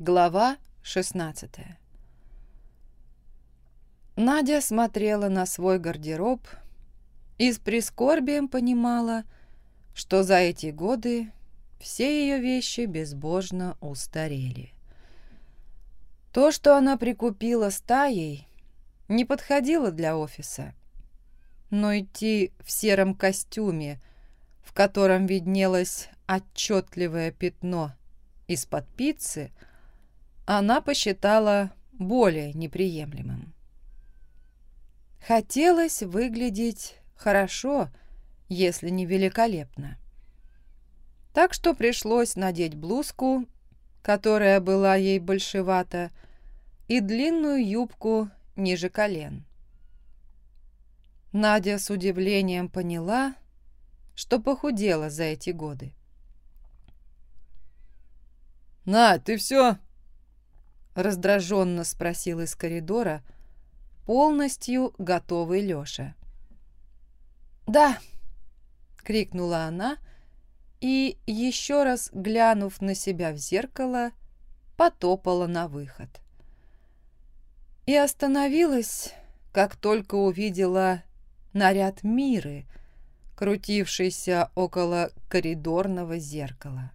Глава 16 Надя смотрела на свой гардероб и с прискорбием понимала, что за эти годы все ее вещи безбожно устарели. То, что она прикупила стаей, не подходило для офиса, но идти в сером костюме, в котором виднелось отчетливое пятно из-под пиццы – она посчитала более неприемлемым. Хотелось выглядеть хорошо, если не великолепно. Так что пришлось надеть блузку, которая была ей большевата, и длинную юбку ниже колен. Надя с удивлением поняла, что похудела за эти годы. «Надь, ты все раздраженно спросил из коридора, полностью готовый Лёша. «Да!» — крикнула она и, еще раз глянув на себя в зеркало, потопала на выход. И остановилась, как только увидела наряд Миры, крутившийся около коридорного зеркала.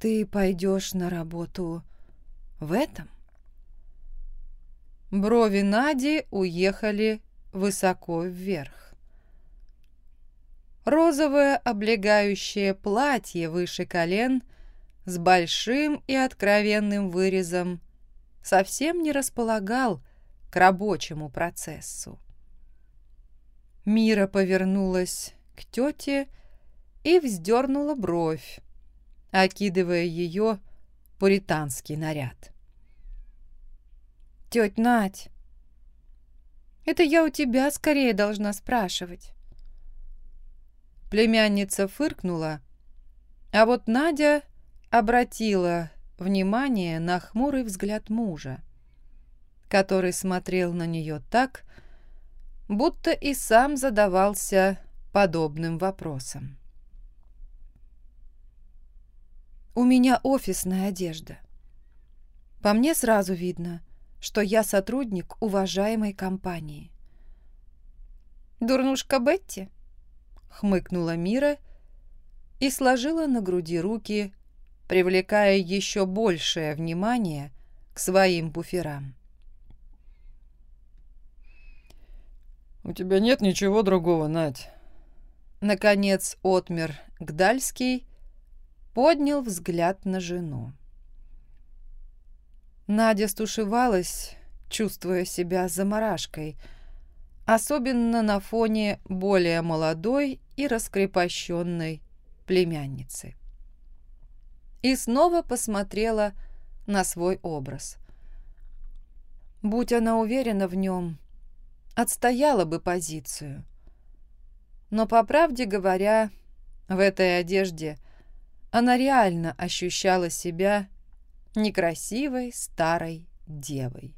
«Ты пойдешь на работу в этом?» Брови Нади уехали высоко вверх. Розовое облегающее платье выше колен с большим и откровенным вырезом совсем не располагал к рабочему процессу. Мира повернулась к тете и вздернула бровь, окидывая ее пуританский наряд. «Тетя Надь, это я у тебя скорее должна спрашивать». Племянница фыркнула, а вот Надя обратила внимание на хмурый взгляд мужа, который смотрел на нее так, будто и сам задавался подобным вопросом. У меня офисная одежда. По мне сразу видно, что я сотрудник уважаемой компании. «Дурнушка Бетти?» — хмыкнула Мира и сложила на груди руки, привлекая еще большее внимание к своим буферам. «У тебя нет ничего другого, Надь?» Наконец отмер Гдальский поднял взгляд на жену. Надя стушевалась, чувствуя себя заморашкой, особенно на фоне более молодой и раскрепощенной племянницы. И снова посмотрела на свой образ. Будь она уверена в нем, отстояла бы позицию. Но, по правде говоря, в этой одежде – она реально ощущала себя некрасивой старой девой.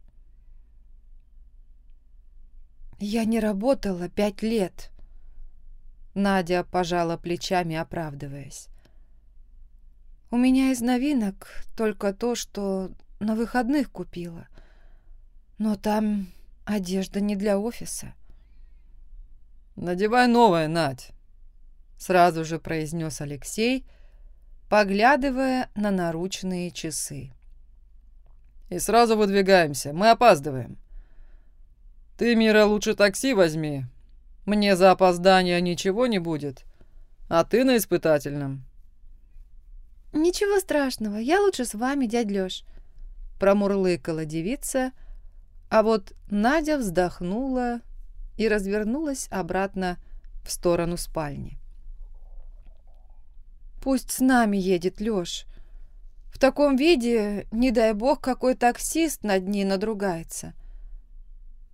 «Я не работала пять лет», — Надя пожала плечами, оправдываясь. «У меня из новинок только то, что на выходных купила. Но там одежда не для офиса». «Надевай новое, Надь», — сразу же произнес Алексей, — поглядывая на наручные часы. «И сразу выдвигаемся, мы опаздываем. Ты, Мира, лучше такси возьми. Мне за опоздание ничего не будет, а ты на испытательном». «Ничего страшного, я лучше с вами, дядь Лёш», — промурлыкала девица, а вот Надя вздохнула и развернулась обратно в сторону спальни. Пусть с нами едет Лёш. В таком виде, не дай бог, какой таксист над ней надругается.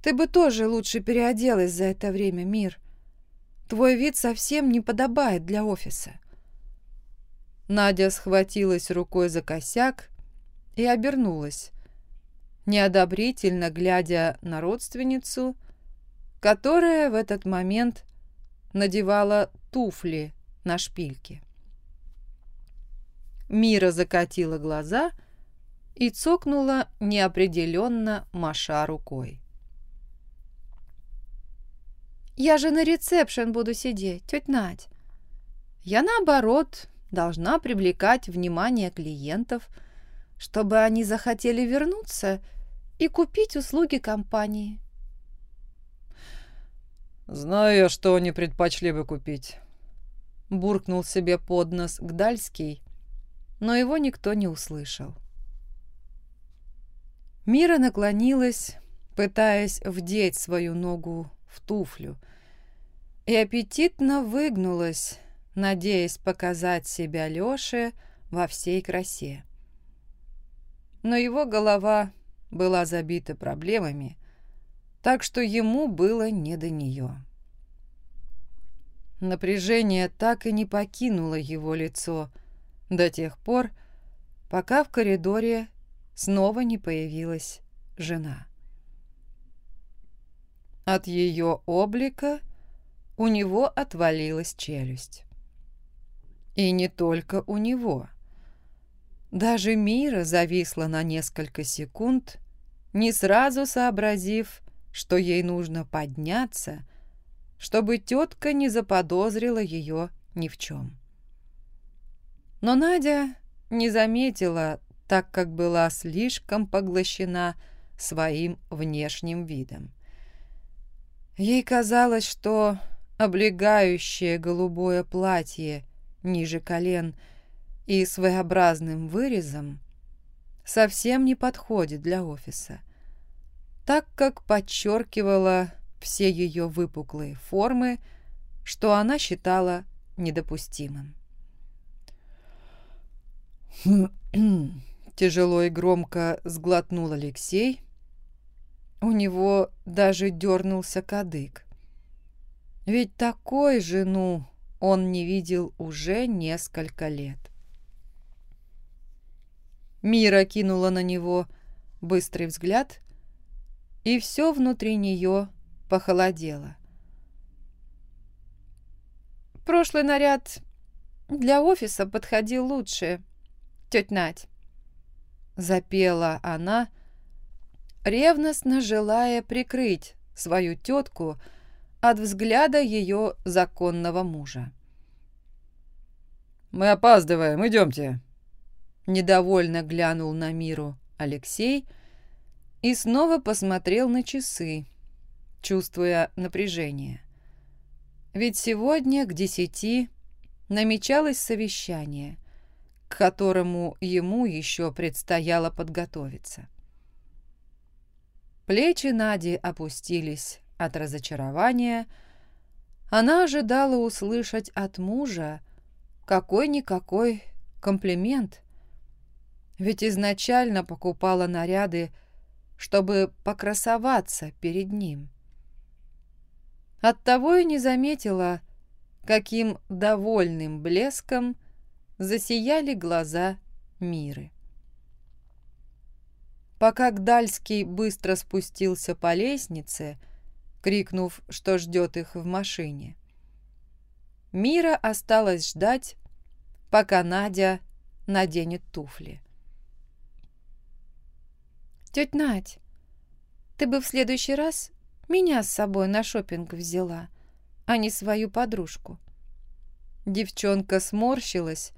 Ты бы тоже лучше переоделась за это время, Мир. Твой вид совсем не подобает для офиса. Надя схватилась рукой за косяк и обернулась, неодобрительно глядя на родственницу, которая в этот момент надевала туфли на шпильки. Мира закатила глаза и цокнула неопределенно, маша рукой. «Я же на ресепшн буду сидеть, тетя Надь. Я, наоборот, должна привлекать внимание клиентов, чтобы они захотели вернуться и купить услуги компании». «Знаю я, что они предпочли бы купить», — буркнул себе под нос Гдальский, но его никто не услышал. Мира наклонилась, пытаясь вдеть свою ногу в туфлю, и аппетитно выгнулась, надеясь показать себя Лёше во всей красе. Но его голова была забита проблемами, так что ему было не до неё. Напряжение так и не покинуло его лицо — до тех пор, пока в коридоре снова не появилась жена. От ее облика у него отвалилась челюсть. И не только у него. Даже Мира зависла на несколько секунд, не сразу сообразив, что ей нужно подняться, чтобы тетка не заподозрила ее ни в чем. Но Надя не заметила, так как была слишком поглощена своим внешним видом. Ей казалось, что облегающее голубое платье ниже колен и своеобразным вырезом совсем не подходит для офиса, так как подчеркивала все ее выпуклые формы, что она считала недопустимым. Тяжело и громко сглотнул Алексей. У него даже дернулся кадык. Ведь такой жену он не видел уже несколько лет. Мира кинула на него быстрый взгляд, и все внутри нее похолодело. Прошлый наряд для офиса подходил лучше, тетя Надь!» Запела она, ревностно желая прикрыть свою тетку от взгляда ее законного мужа. «Мы опаздываем, идемте!» Недовольно глянул на миру Алексей и снова посмотрел на часы, чувствуя напряжение. Ведь сегодня к десяти намечалось совещание – к которому ему еще предстояло подготовиться. Плечи Нади опустились от разочарования. Она ожидала услышать от мужа какой-никакой комплимент, ведь изначально покупала наряды, чтобы покрасоваться перед ним. Оттого и не заметила, каким довольным блеском – засияли глаза Миры. Пока Гдальский быстро спустился по лестнице, крикнув, что ждет их в машине, Мира осталась ждать, пока Надя наденет туфли. «Тетя Надь, ты бы в следующий раз меня с собой на шопинг взяла, а не свою подружку». Девчонка сморщилась,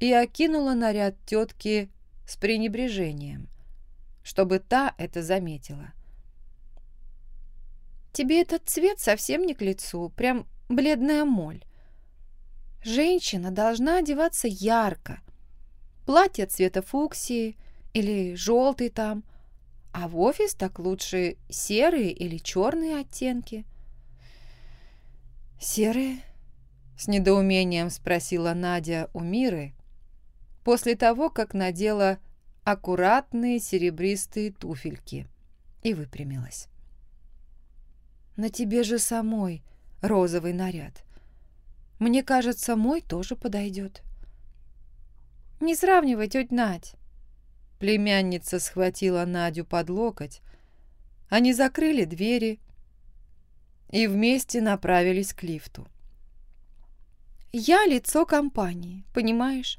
и окинула наряд тетки с пренебрежением, чтобы та это заметила. «Тебе этот цвет совсем не к лицу, прям бледная моль. Женщина должна одеваться ярко. Платье цвета фуксии или желтый там, а в офис так лучше серые или черные оттенки». «Серые?» — с недоумением спросила Надя у Миры, после того, как надела аккуратные серебристые туфельки и выпрямилась. «На тебе же самой розовый наряд. Мне кажется, мой тоже подойдет». «Не сравнивай, тетя Надь!» Племянница схватила Надю под локоть. Они закрыли двери и вместе направились к лифту. «Я лицо компании, понимаешь?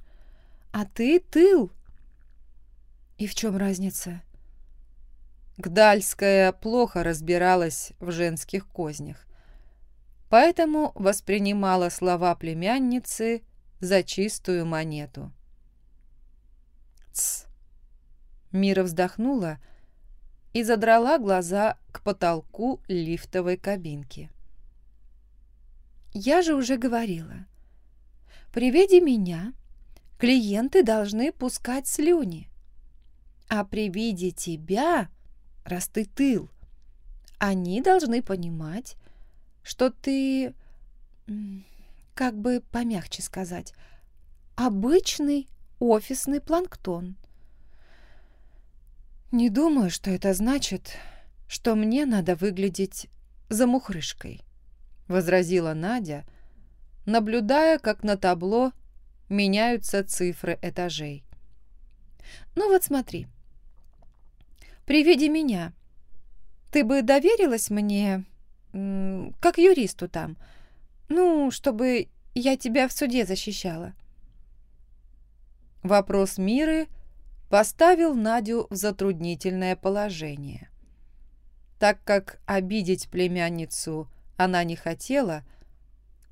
А ты тыл. И в чем разница? Гдальская плохо разбиралась в женских кознях, поэтому воспринимала слова племянницы за чистую монету. «Тсс!» Мира вздохнула и задрала глаза к потолку лифтовой кабинки. «Я же уже говорила. При виде меня клиенты должны пускать слюни, а при виде тебя раз ты тыл. Они должны понимать, что ты, как бы помягче сказать, обычный офисный планктон. Не думаю, что это значит, что мне надо выглядеть замухрышкой, возразила Надя, наблюдая, как на табло меняются цифры этажей. Ну вот смотри, при виде меня. Ты бы доверилась мне, как юристу там, ну, чтобы я тебя в суде защищала?» Вопрос Миры поставил Надю в затруднительное положение. Так как обидеть племянницу она не хотела,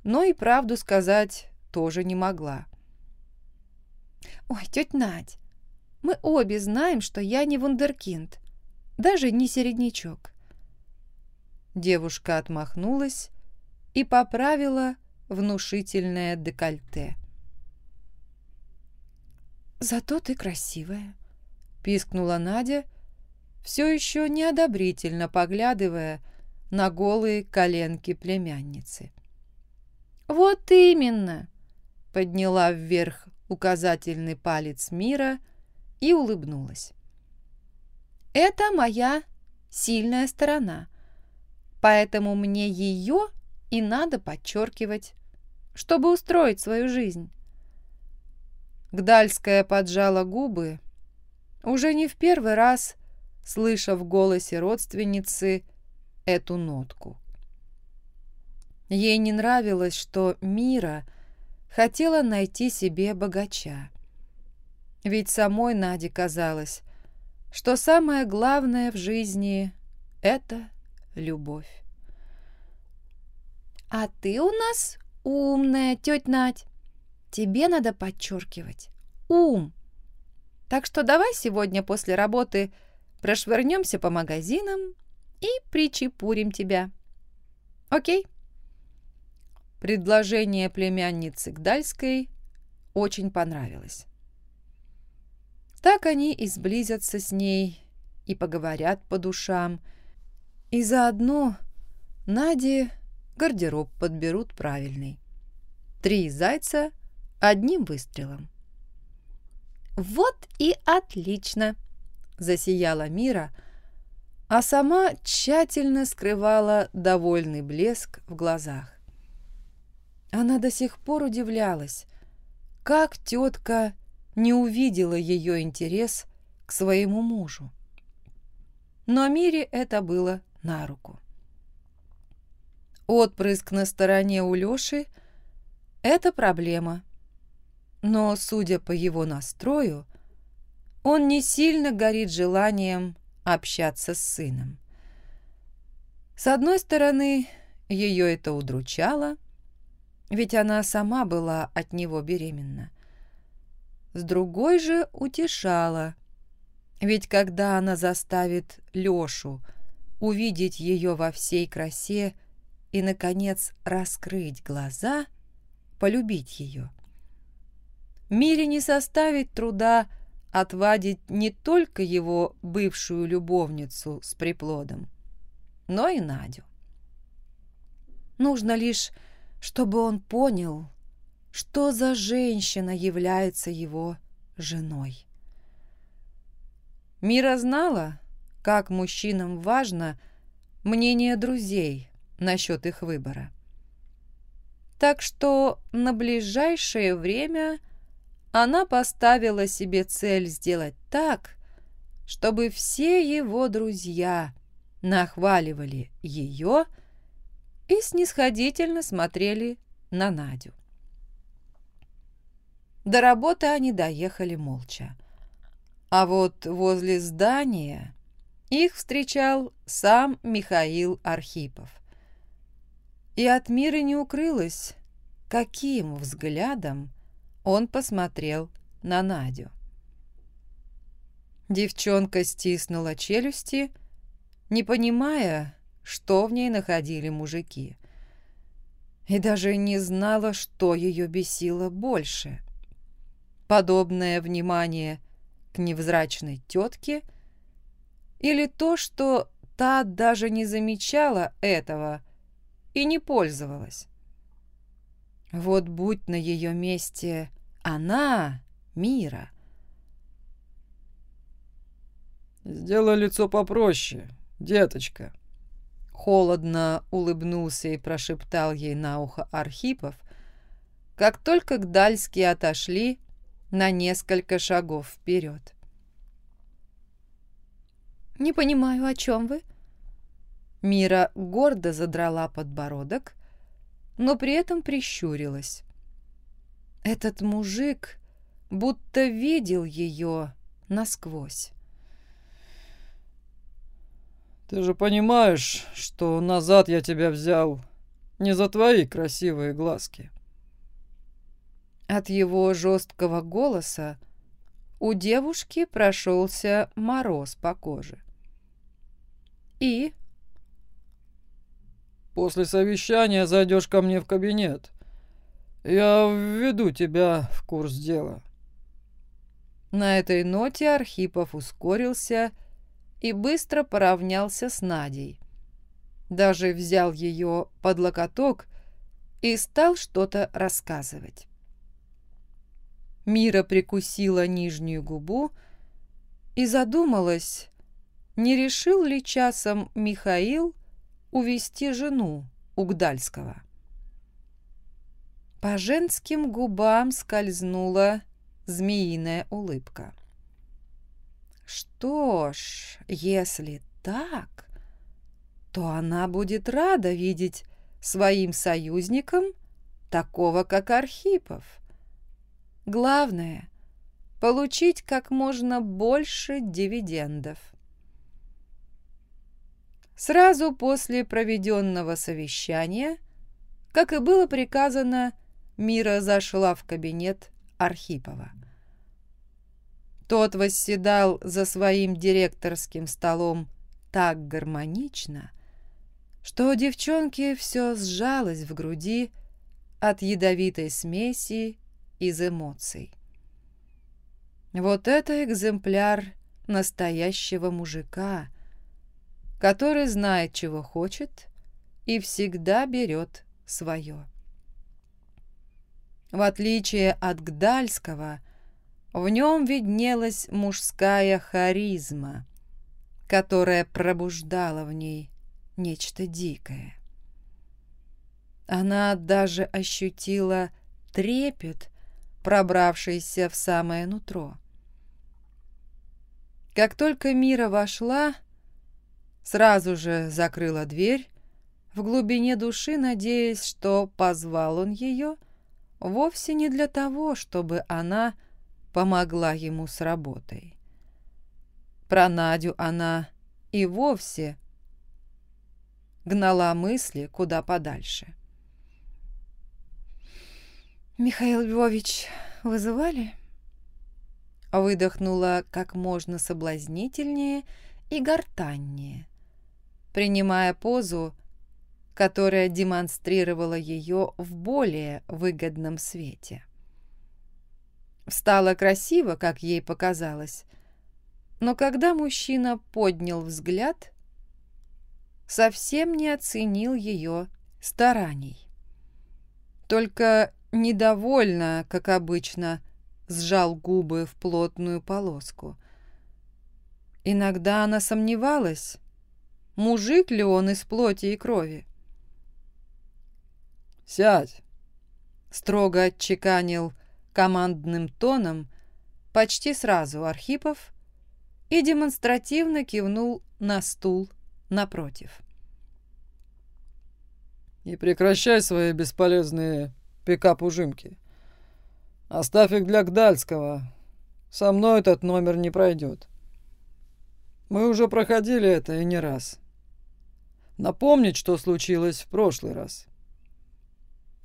но и правду сказать тоже не могла. «Ой, тетя Надь, мы обе знаем, что я не вундеркинд даже не середнячок. Девушка отмахнулась и поправила внушительное декольте. «Зато ты красивая», — пискнула Надя, все еще неодобрительно поглядывая на голые коленки племянницы. «Вот именно!» — подняла вверх указательный палец мира и улыбнулась. Это моя сильная сторона, поэтому мне ее и надо подчеркивать, чтобы устроить свою жизнь. Гдальская поджала губы, уже не в первый раз слыша в голосе родственницы эту нотку. Ей не нравилось, что Мира хотела найти себе богача. Ведь самой Наде казалось, что самое главное в жизни — это любовь. «А ты у нас умная, тетя Надь. Тебе надо подчеркивать. Ум. Так что давай сегодня после работы прошвырнемся по магазинам и причепурим тебя. Окей?» Предложение племянницы Гдальской очень понравилось. Так они и сблизятся с ней, и поговорят по душам, и заодно Наде гардероб подберут правильный. Три зайца одним выстрелом. «Вот и отлично!» – засияла Мира, а сама тщательно скрывала довольный блеск в глазах. Она до сих пор удивлялась, как тетка не увидела ее интерес к своему мужу. Но Мире это было на руку. Отпрыск на стороне у Лёши – это проблема. Но, судя по его настрою, он не сильно горит желанием общаться с сыном. С одной стороны, ее это удручало, ведь она сама была от него беременна с другой же утешала. Ведь когда она заставит Лёшу увидеть ее во всей красе и, наконец, раскрыть глаза, полюбить ее, Мире не составит труда отвадить не только его бывшую любовницу с приплодом, но и Надю. Нужно лишь, чтобы он понял, что за женщина является его женой. Мира знала, как мужчинам важно мнение друзей насчет их выбора. Так что на ближайшее время она поставила себе цель сделать так, чтобы все его друзья нахваливали ее и снисходительно смотрели на Надю. До работы они доехали молча. А вот возле здания их встречал сам Михаил Архипов. И от мира не укрылось, каким взглядом он посмотрел на Надю. Девчонка стиснула челюсти, не понимая, что в ней находили мужики. И даже не знала, что ее бесило больше. Подобное внимание к невзрачной тетке или то, что та даже не замечала этого и не пользовалась. Вот будь на ее месте она, Мира. «Сделай лицо попроще, деточка», Холодно улыбнулся и прошептал ей на ухо Архипов, как только Гдальские отошли на несколько шагов вперед. «Не понимаю, о чем вы?» Мира гордо задрала подбородок, но при этом прищурилась. Этот мужик будто видел ее насквозь. Ты же понимаешь, что назад я тебя взял не за твои красивые глазки. От его жесткого голоса у девушки прошелся мороз по коже. И? После совещания зайдешь ко мне в кабинет. Я введу тебя в курс дела. На этой ноте Архипов ускорился и быстро поравнялся с Надей. Даже взял ее под локоток и стал что-то рассказывать. Мира прикусила нижнюю губу и задумалась, не решил ли часом Михаил увести жену Угдальского. По женским губам скользнула змеиная улыбка. Что ж, если так, то она будет рада видеть своим союзником такого, как Архипов. Главное — получить как можно больше дивидендов. Сразу после проведенного совещания, как и было приказано, Мира зашла в кабинет Архипова. Тот восседал за своим директорским столом так гармонично, что у девчонки все сжалось в груди от ядовитой смеси из эмоций. Вот это экземпляр настоящего мужика, который знает, чего хочет и всегда берет свое. В отличие от Гдальского – в нем виднелась мужская харизма, которая пробуждала в ней нечто дикое. Она даже ощутила трепет, пробравшийся в самое нутро. Как только Мира вошла, сразу же закрыла дверь, в глубине души надеясь, что позвал он ее вовсе не для того, чтобы она помогла ему с работой. Про Надю она и вовсе гнала мысли куда подальше. «Михаил Львович, вызывали?» Выдохнула как можно соблазнительнее и гортаннее, принимая позу, которая демонстрировала ее в более выгодном свете. Стало красиво, как ей показалось. Но когда мужчина поднял взгляд, совсем не оценил ее стараний. Только недовольно, как обычно, сжал губы в плотную полоску. Иногда она сомневалась, мужик ли он из плоти и крови. «Сядь!» — строго отчеканил командным тоном почти сразу Архипов и демонстративно кивнул на стул напротив. «Не прекращай свои бесполезные пикап-ужимки. Оставь их для Гдальского. Со мной этот номер не пройдет. Мы уже проходили это и не раз. Напомнить, что случилось в прошлый раз.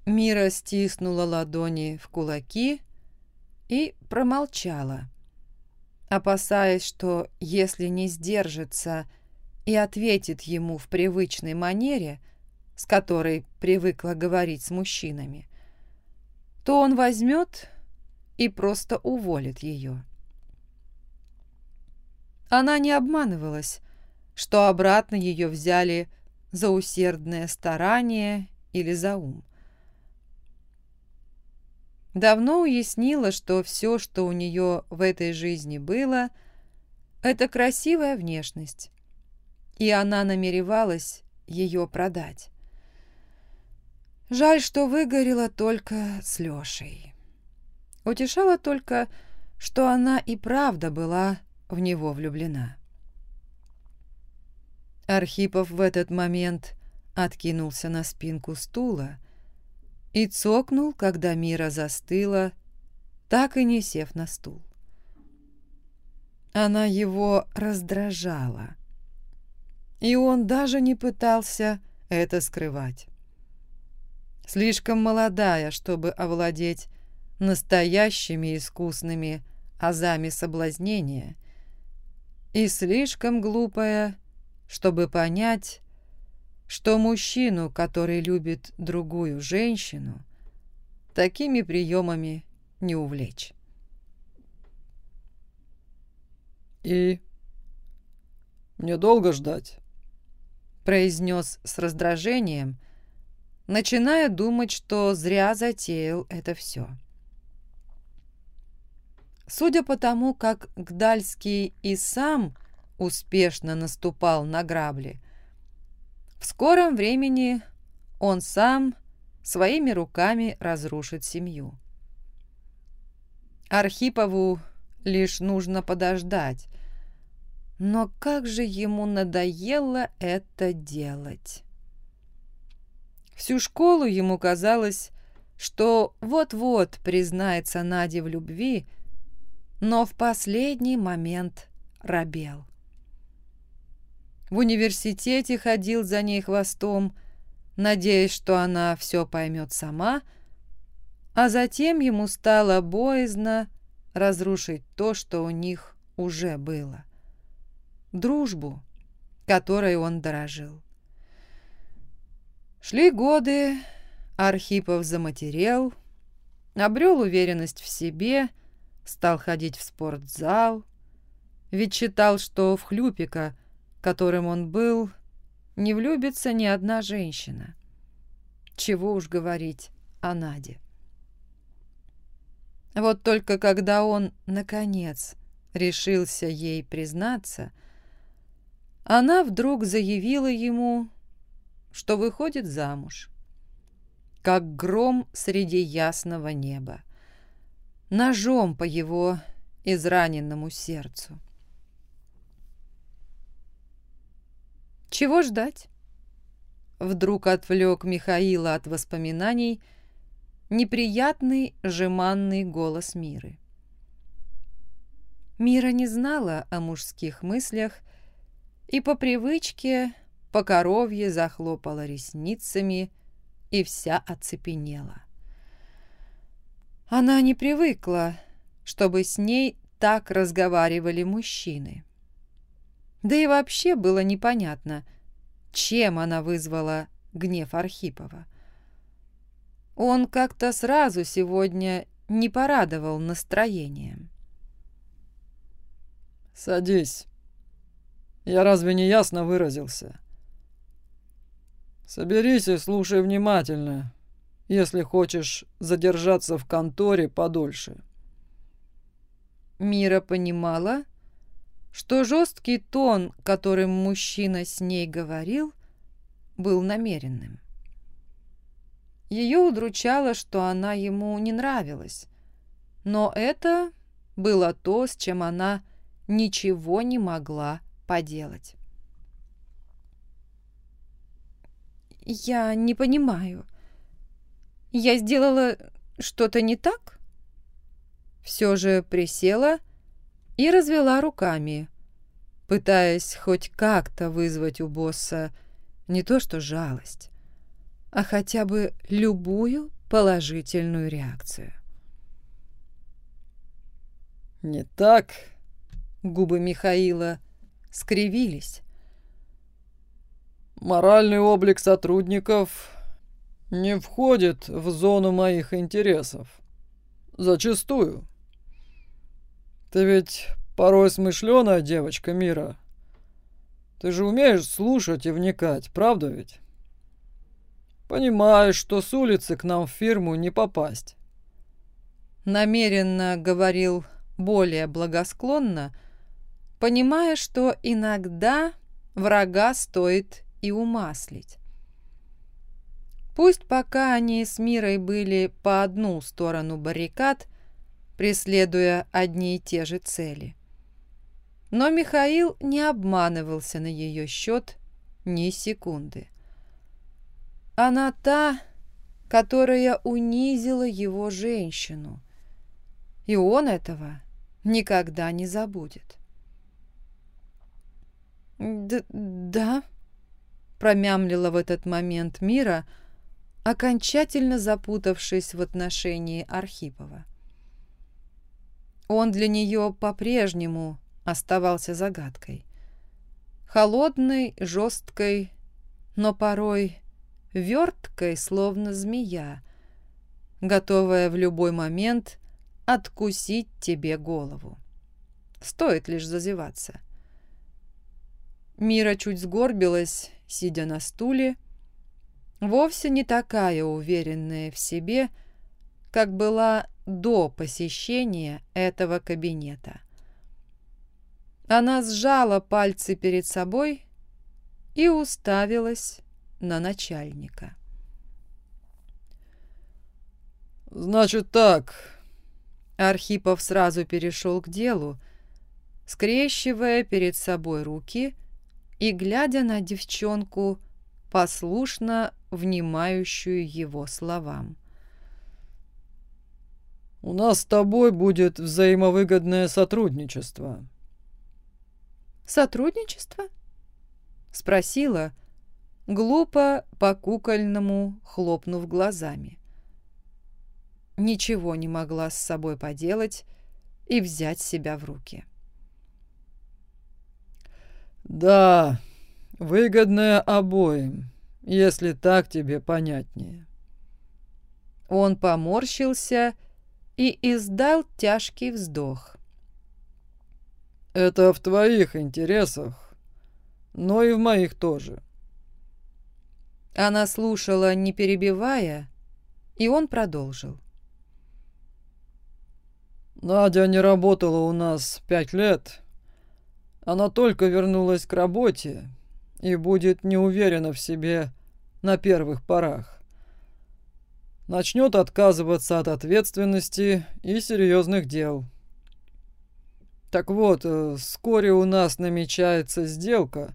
Мира стиснула ладони в кулаки и промолчала, опасаясь, что если не сдержится и ответит ему в привычной манере, с которой привыкла говорить с мужчинами, то он возьмет и просто уволит ее. Она не обманывалась, что обратно ее взяли за усердное старание или за ум. Давно уяснила, что все, что у нее в этой жизни было, это красивая внешность, и она намеревалась ее продать. Жаль, что выгорела только с Лешей. Утешала только, что она и правда была в него влюблена. Архипов в этот момент откинулся на спинку стула и цокнул, когда Мира застыла, так и не сев на стул. Она его раздражала, и он даже не пытался это скрывать. Слишком молодая, чтобы овладеть настоящими искусными азами соблазнения, и слишком глупая, чтобы понять, что мужчину, который любит другую женщину, такими приемами не увлечь. «И мне долго ждать?» произнес с раздражением, начиная думать, что зря затеял это все. Судя по тому, как Гдальский и сам успешно наступал на грабли, в скором времени он сам своими руками разрушит семью. Архипову лишь нужно подождать, но как же ему надоело это делать. Всю школу ему казалось, что вот-вот признается Наде в любви, но в последний момент робел. В университете ходил за ней хвостом, надеясь, что она все поймет сама, а затем ему стало боязно разрушить то, что у них уже было. Дружбу, которой он дорожил. Шли годы, Архипов заматерел, обрел уверенность в себе, стал ходить в спортзал, ведь считал, что в хлюпика – которым он был, не влюбится ни одна женщина. Чего уж говорить о Наде. Вот только когда он, наконец, решился ей признаться, она вдруг заявила ему, что выходит замуж, как гром среди ясного неба, ножом по его израненному сердцу. Чего ждать? Вдруг отвлек Михаила от воспоминаний неприятный жеманный голос Миры. Мира не знала о мужских мыслях и по привычке по коровье захлопала ресницами и вся оцепенела. Она не привыкла, чтобы с ней так разговаривали мужчины. Да и вообще было непонятно, чем она вызвала гнев Архипова. Он как-то сразу сегодня не порадовал настроением. «Садись. Я разве не ясно выразился? Соберись и слушай внимательно, если хочешь задержаться в конторе подольше». Мира понимала, что жесткий тон, которым мужчина с ней говорил, был намеренным. Ее удручало, что она ему не нравилась, но это было то, с чем она ничего не могла поделать. «Я не понимаю. Я сделала что-то не так?» все же присела и развела руками, пытаясь хоть как-то вызвать у босса не то что жалость, а хотя бы любую положительную реакцию. «Не так?» Губы Михаила скривились. «Моральный облик сотрудников не входит в зону моих интересов. Зачастую. Ты ведь порой смышленая девочка мира. Ты же умеешь слушать и вникать, правда ведь? Понимаешь, что с улицы к нам в фирму не попасть. Намеренно говорил более благосклонно, понимая, что иногда врага стоит и умаслить. Пусть пока они с Мирой были по одну сторону баррикад, преследуя одни и те же цели. Но Михаил не обманывался на ее счет ни секунды. Она та, которая унизила его женщину, и он этого никогда не забудет. «Да, да», — промямлила в этот момент Мира, — окончательно запутавшись в отношении Архипова. Он для нее по-прежнему оставался загадкой. Холодной, жесткой, но порой верткой, словно змея, готовая в любой момент откусить тебе голову. Стоит лишь зазеваться. Мира чуть сгорбилась, сидя на стуле, вовсе не такая уверенная в себе, как была до посещения этого кабинета. Она сжала пальцы перед собой и уставилась на начальника. «Значит так...» Архипов сразу перешел к делу, скрещивая перед собой руки и глядя на девчонку послушно внимающую его словам. «У нас с тобой будет взаимовыгодное сотрудничество». «Сотрудничество?» — спросила, глупо по-кукольному хлопнув глазами. Ничего не могла с собой поделать и взять себя в руки. «Да, выгодное обоим», если так тебе понятнее. Он поморщился и издал тяжкий вздох. Это в твоих интересах, но и в моих тоже. Она слушала, не перебивая, и он продолжил. Надя не работала у нас пять лет. Она только вернулась к работе и будет неуверена в себе на первых порах. Начнет отказываться от ответственности и серьезных дел. Так вот, э, вскоре у нас намечается сделка,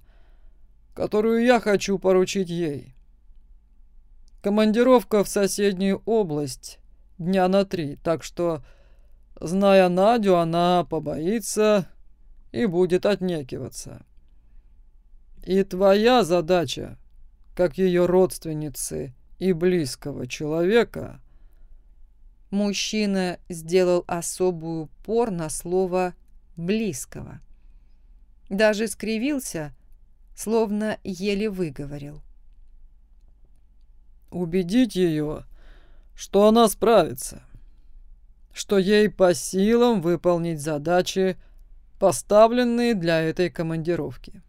которую я хочу поручить ей. Командировка в соседнюю область дня на три, так что, зная Надю, она побоится и будет отнекиваться. И твоя задача как ее родственницы и близкого человека, мужчина сделал особый упор на слово «близкого». Даже скривился, словно еле выговорил. «Убедить ее, что она справится, что ей по силам выполнить задачи, поставленные для этой командировки».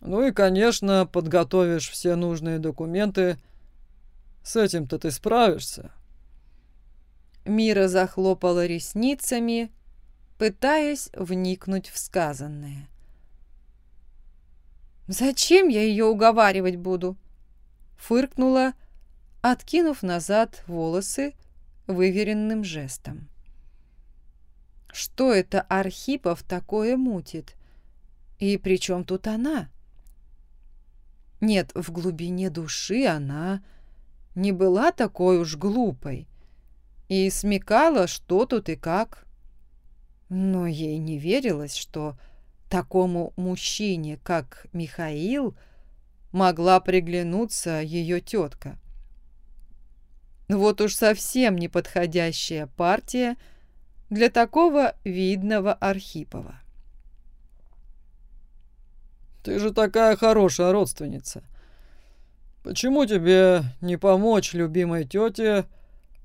Ну и, конечно, подготовишь все нужные документы. С этим-то ты справишься. Мира захлопала ресницами, пытаясь вникнуть в сказанное. «Зачем я ее уговаривать буду?» Фыркнула, откинув назад волосы выверенным жестом. «Что это Архипов такое мутит? И при чем тут она?» Нет, в глубине души она не была такой уж глупой. и смекала, что тут и как. Но ей не верилось, что такому мужчине, как Михаил, могла приглянуться ее тетка. Вот уж совсем неподходящая партия для такого видного Архипова. «Ты же такая хорошая родственница. Почему тебе не помочь любимой тете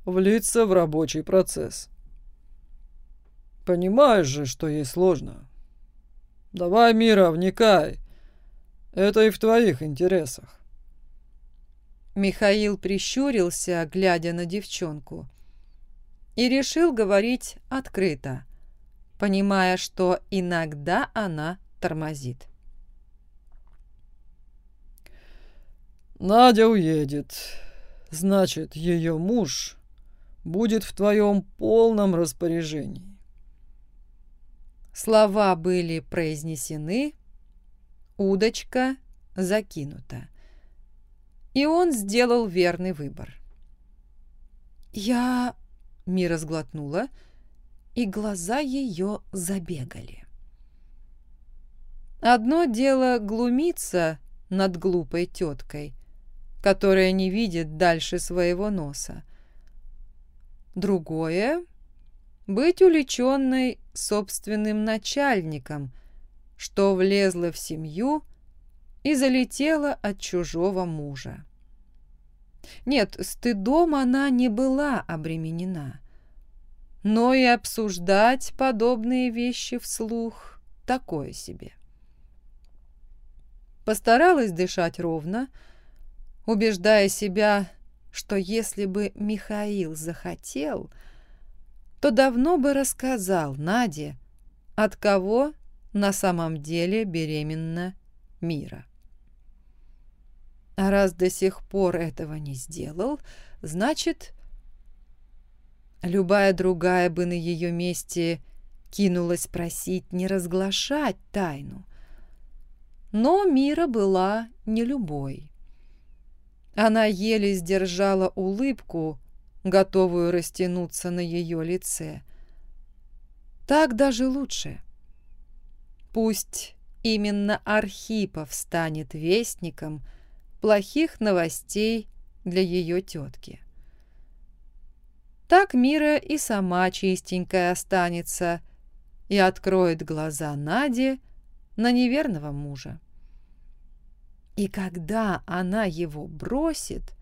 влиться в рабочий процесс?» Понимаешь же, что ей сложно. Давай, Мира, вникай. Это и в твоих интересах. Михаил прищурился, глядя на девчонку, и решил говорить открыто, понимая, что иногда она тормозит. Надя уедет. Значит, ее муж будет в твоем полном распоряжении. Слова были произнесены, удочка закинута. И он сделал верный выбор. «Я...» — Мира сглотнула, и глаза ее забегали. Одно дело глумиться над глупой теткой, которая не видит дальше своего носа. Другое быть увлеченной собственным начальником, что влезла в семью и залетела от чужого мужа. Нет, стыдом она не была обременена, но и обсуждать подобные вещи вслух такое себе. Постаралась дышать ровно, убеждая себя, что если бы Михаил захотел – то давно бы рассказал Наде, от кого на самом деле беременна Мира. А раз до сих пор этого не сделал, значит, любая другая бы на ее месте кинулась просить не разглашать тайну. Но Мира была не любой. Она еле сдержала улыбку, готовую растянуться на ее лице. Так даже лучше. Пусть именно Архипов станет вестником плохих новостей для ее тетки. Так Мира и сама чистенькая останется и откроет глаза Наде на неверного мужа. И когда она его бросит,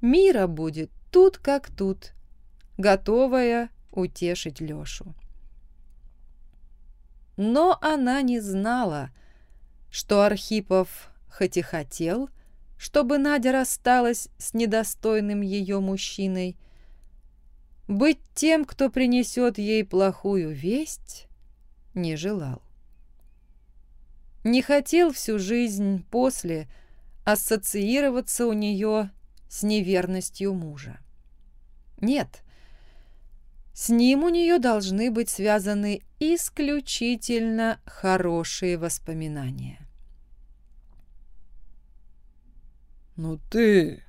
Мира будет тут как тут, готовая утешить Лёшу. Но она не знала, что Архипов хоть и хотел, чтобы Надя рассталась с недостойным ее мужчиной, быть тем, кто принесет ей плохую весть, не желал. Не хотел всю жизнь после ассоциироваться у нее с неверностью мужа. Нет, с ним у нее должны быть связаны исключительно хорошие воспоминания. «Ну ты,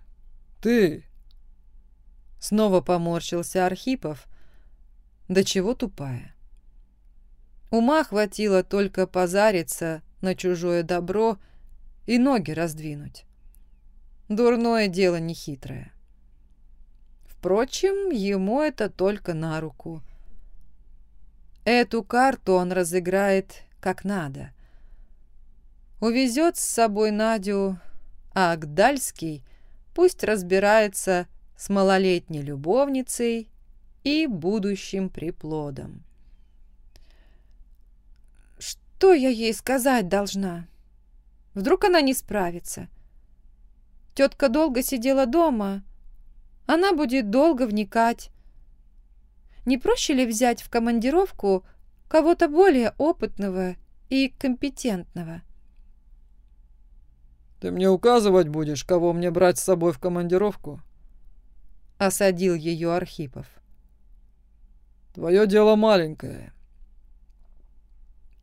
ты...» Снова поморщился Архипов. Да чего тупая. Ума хватило только позариться на чужое добро и ноги раздвинуть. Дурное дело нехитрое. Впрочем, ему это только на руку. Эту карту он разыграет как надо. Увезет с собой Надю, а Агдальский пусть разбирается с малолетней любовницей и будущим приплодом. Что я ей сказать должна? Вдруг она не справится? Тетка долго сидела дома. Она будет долго вникать. Не проще ли взять в командировку кого-то более опытного и компетентного? «Ты мне указывать будешь, кого мне брать с собой в командировку?» Осадил ее Архипов. «Твое дело маленькое».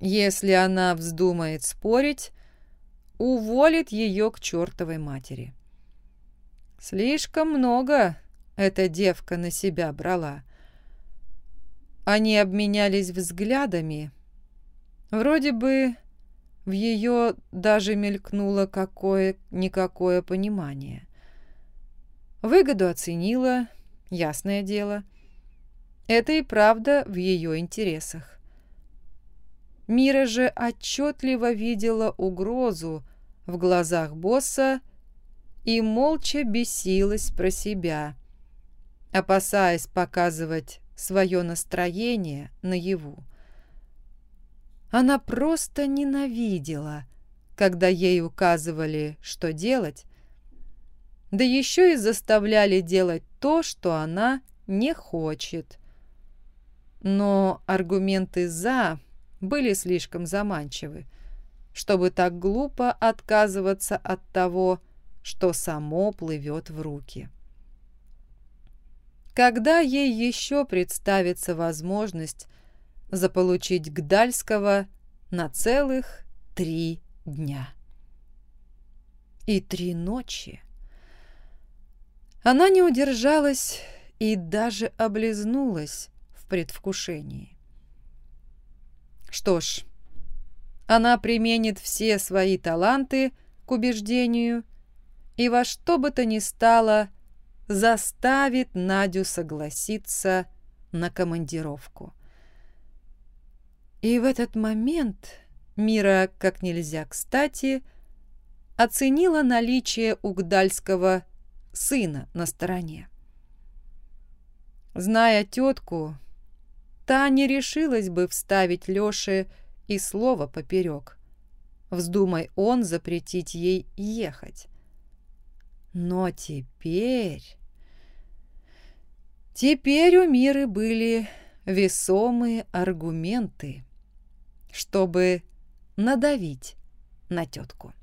Если она вздумает спорить, уволит ее к чертовой матери. Слишком много эта девка на себя брала. Они обменялись взглядами. Вроде бы в ее даже мелькнуло какое-никакое понимание. Выгоду оценила, ясное дело. Это и правда в ее интересах. Мира же отчетливо видела угрозу в глазах босса и молча бесилась про себя, опасаясь показывать свое настроение наяву. Она просто ненавидела, когда ей указывали, что делать, да еще и заставляли делать то, что она не хочет. Но аргументы «за» были слишком заманчивы, чтобы так глупо отказываться от того, что само плывет в руки. Когда ей еще представится возможность заполучить Гдальского на целых три дня? И три ночи. Она не удержалась и даже облизнулась в предвкушении. Что ж, она применит все свои таланты к убеждению и во что бы то ни стало заставит Надю согласиться на командировку. И в этот момент Мира, как нельзя кстати, оценила наличие угдальского сына на стороне. Зная тетку, та не решилась бы вставить Лёше и слово поперек. Вздумай он запретить ей ехать. Но теперь... Теперь у Миры были весомые аргументы, чтобы надавить на тетку.